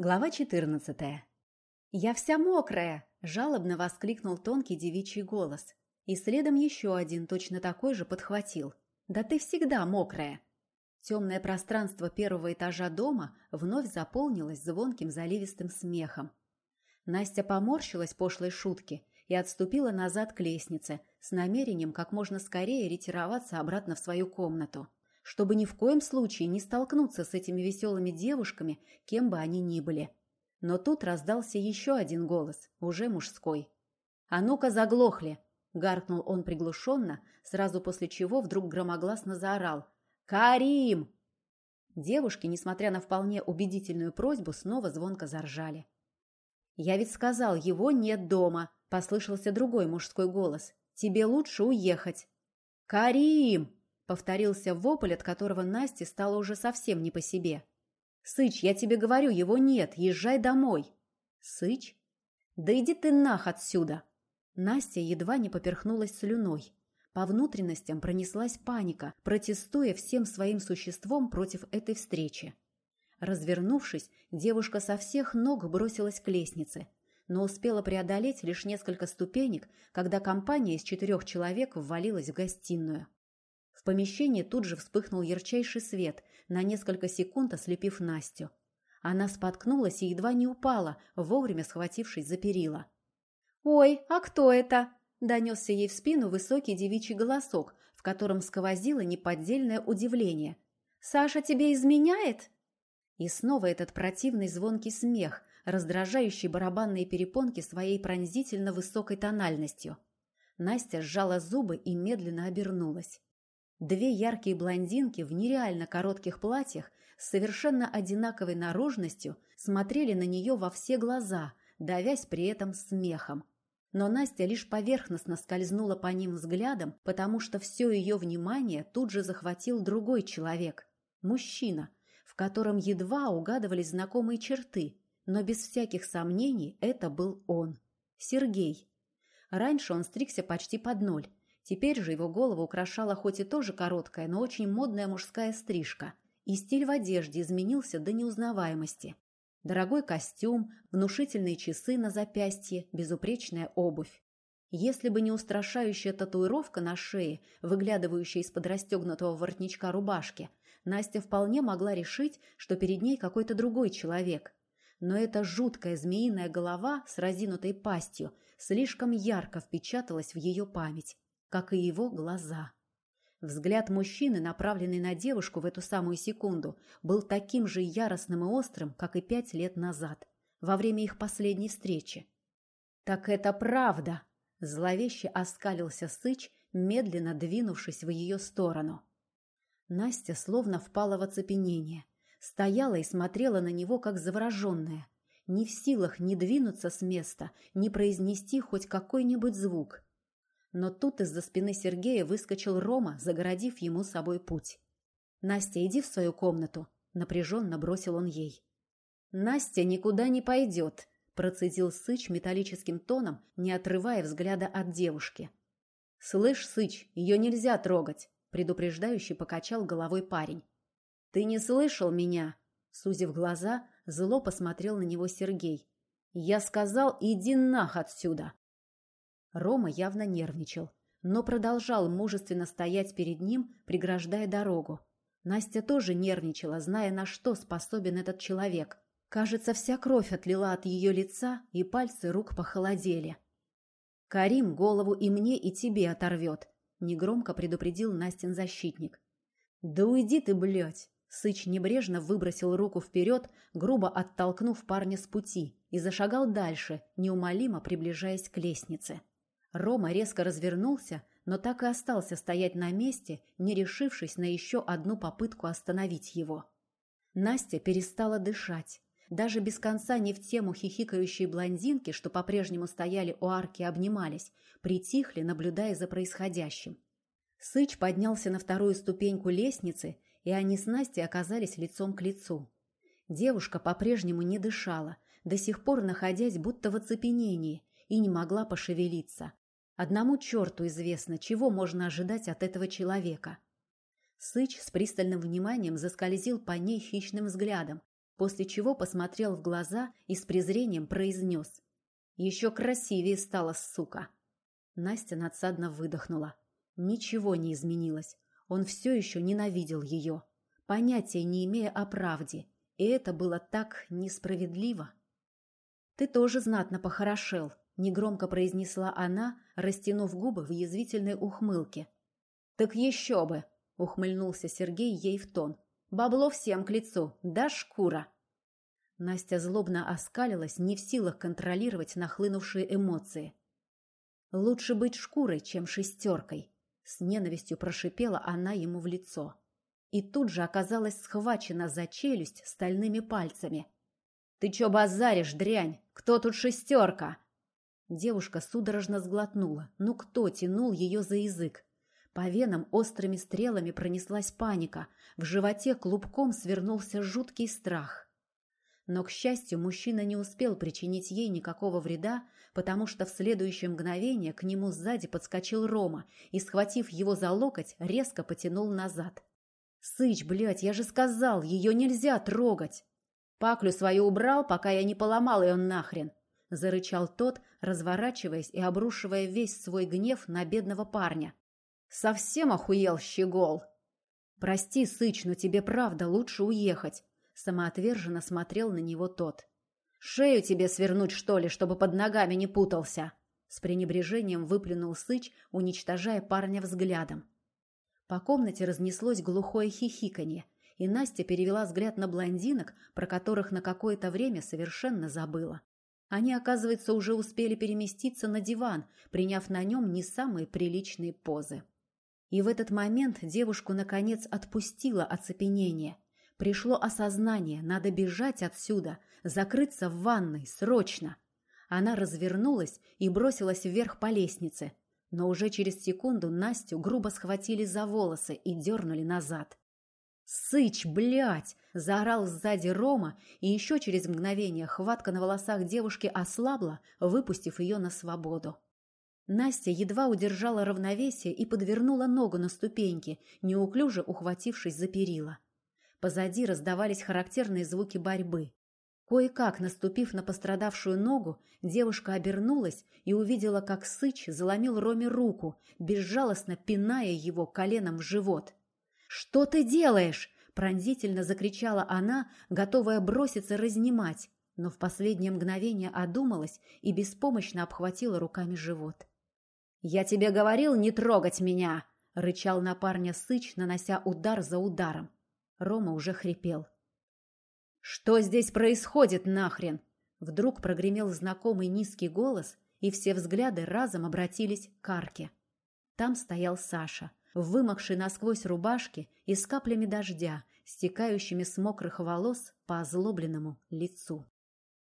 Глава 14. «Я вся мокрая!» – жалобно воскликнул тонкий девичий голос. И следом еще один, точно такой же, подхватил. «Да ты всегда мокрая!» Темное пространство первого этажа дома вновь заполнилось звонким заливистым смехом. Настя поморщилась пошлой шутки и отступила назад к лестнице с намерением как можно скорее ретироваться обратно в свою комнату чтобы ни в коем случае не столкнуться с этими веселыми девушками, кем бы они ни были. Но тут раздался еще один голос, уже мужской. «А ну-ка заглохли!» — гаркнул он приглушенно, сразу после чего вдруг громогласно заорал. «Карим!» Девушки, несмотря на вполне убедительную просьбу, снова звонко заржали. «Я ведь сказал, его нет дома!» — послышался другой мужской голос. «Тебе лучше уехать!» «Карим!» Повторился вопль, от которого Насте стало уже совсем не по себе. «Сыч, я тебе говорю, его нет, езжай домой!» «Сыч? Да иди ты нах отсюда!» Настя едва не поперхнулась слюной. По внутренностям пронеслась паника, протестуя всем своим существом против этой встречи. Развернувшись, девушка со всех ног бросилась к лестнице, но успела преодолеть лишь несколько ступенек, когда компания из четырех человек ввалилась в гостиную. В помещении тут же вспыхнул ярчайший свет, на несколько секунд ослепив Настю. Она споткнулась и едва не упала, вовремя схватившись за перила. «Ой, а кто это?» – донесся ей в спину высокий девичий голосок, в котором сквозило неподдельное удивление. «Саша тебе изменяет?» И снова этот противный звонкий смех, раздражающий барабанные перепонки своей пронзительно высокой тональностью. Настя сжала зубы и медленно обернулась. Две яркие блондинки в нереально коротких платьях с совершенно одинаковой наружностью смотрели на нее во все глаза, давясь при этом смехом. Но Настя лишь поверхностно скользнула по ним взглядом, потому что все ее внимание тут же захватил другой человек – мужчина, в котором едва угадывались знакомые черты, но без всяких сомнений это был он – Сергей. Раньше он стригся почти под ноль, Теперь же его голову украшала хоть и тоже короткая, но очень модная мужская стрижка, и стиль в одежде изменился до неузнаваемости. Дорогой костюм, внушительные часы на запястье, безупречная обувь. Если бы не устрашающая татуировка на шее, выглядывающая из-под расстегнутого воротничка рубашки, Настя вполне могла решить, что перед ней какой-то другой человек. Но эта жуткая змеиная голова с разинутой пастью слишком ярко впечаталась в ее память как и его глаза. Взгляд мужчины, направленный на девушку в эту самую секунду, был таким же яростным и острым, как и пять лет назад, во время их последней встречи. «Так это правда!» – зловеще оскалился Сыч, медленно двинувшись в ее сторону. Настя словно впала в оцепенение, стояла и смотрела на него, как завороженная, не в силах ни двинуться с места, ни произнести хоть какой-нибудь звук – но тут из-за спины Сергея выскочил Рома, загородив ему собой путь. «Настя, иди в свою комнату», — напряженно бросил он ей. «Настя никуда не пойдет», — процедил Сыч металлическим тоном, не отрывая взгляда от девушки. «Слышь, Сыч, ее нельзя трогать», — предупреждающий покачал головой парень. «Ты не слышал меня?» Сузив глаза, зло посмотрел на него Сергей. «Я сказал, иди нах отсюда!» Рома явно нервничал, но продолжал мужественно стоять перед ним, преграждая дорогу. Настя тоже нервничала, зная, на что способен этот человек. Кажется, вся кровь отлила от ее лица, и пальцы рук похолодели. «Карим голову и мне, и тебе оторвет», — негромко предупредил Настин защитник. «Да уйди ты, блядь!» Сыч небрежно выбросил руку вперед, грубо оттолкнув парня с пути, и зашагал дальше, неумолимо приближаясь к лестнице. Рома резко развернулся, но так и остался стоять на месте, не решившись на еще одну попытку остановить его. Настя перестала дышать. Даже без конца не в тему хихикающие блондинки, что по-прежнему стояли у арки и обнимались, притихли, наблюдая за происходящим. Сыч поднялся на вторую ступеньку лестницы, и они с Настей оказались лицом к лицу. Девушка по-прежнему не дышала, до сих пор находясь будто в оцепенении, и не могла пошевелиться. Одному черту известно, чего можно ожидать от этого человека. Сыч с пристальным вниманием заскользил по ней хищным взглядом, после чего посмотрел в глаза и с презрением произнес. «Еще красивее стала, сука!» Настя надсадно выдохнула. Ничего не изменилось. Он все еще ненавидел ее, понятия не имея о правде, и это было так несправедливо. «Ты тоже знатно похорошел», — негромко произнесла она, растянув губы в язвительной ухмылке. «Так еще бы!» — ухмыльнулся Сергей ей в тон. «Бабло всем к лицу, да шкура!» Настя злобно оскалилась, не в силах контролировать нахлынувшие эмоции. «Лучше быть шкурой, чем шестеркой», — с ненавистью прошипела она ему в лицо. И тут же оказалась схвачена за челюсть стальными пальцами. «Ты чё базаришь, дрянь? Кто тут шестерка?» Девушка судорожно сглотнула. Ну кто тянул ее за язык? По венам острыми стрелами пронеслась паника. В животе клубком свернулся жуткий страх. Но, к счастью, мужчина не успел причинить ей никакого вреда, потому что в следующее мгновение к нему сзади подскочил Рома и, схватив его за локоть, резко потянул назад. «Сыч, блядь, я же сказал, ее нельзя трогать!» «Паклю свою убрал, пока я не поломал ее нахрен!» — зарычал тот, разворачиваясь и обрушивая весь свой гнев на бедного парня. «Совсем охуел, щегол!» «Прости, Сыч, но тебе правда лучше уехать. Самоотверженно смотрел на него тот. «Шею тебе свернуть, что ли, чтобы под ногами не путался?» С пренебрежением выплюнул Сыч, уничтожая парня взглядом. По комнате разнеслось глухое хихиканье, и Настя перевела взгляд на блондинок, про которых на какое-то время совершенно забыла. Они, оказывается, уже успели переместиться на диван, приняв на нем не самые приличные позы. И в этот момент девушку, наконец, отпустило оцепенение – Пришло осознание, надо бежать отсюда, закрыться в ванной, срочно. Она развернулась и бросилась вверх по лестнице, но уже через секунду Настю грубо схватили за волосы и дернули назад. «Сыч, блядь!» – заорал сзади Рома, и еще через мгновение хватка на волосах девушки ослабла, выпустив ее на свободу. Настя едва удержала равновесие и подвернула ногу на ступеньки, неуклюже ухватившись за перила. Позади раздавались характерные звуки борьбы. Кое-как, наступив на пострадавшую ногу, девушка обернулась и увидела, как Сыч заломил Роме руку, безжалостно пиная его коленом в живот. «Что ты делаешь?» – пронзительно закричала она, готовая броситься разнимать, но в последнее мгновение одумалась и беспомощно обхватила руками живот. «Я тебе говорил не трогать меня!» – рычал на парня Сыч, нанося удар за ударом. Рома уже хрипел. «Что здесь происходит нахрен?» Вдруг прогремел знакомый низкий голос, и все взгляды разом обратились к арке. Там стоял Саша, вымокший насквозь рубашки и с каплями дождя, стекающими с мокрых волос по озлобленному лицу.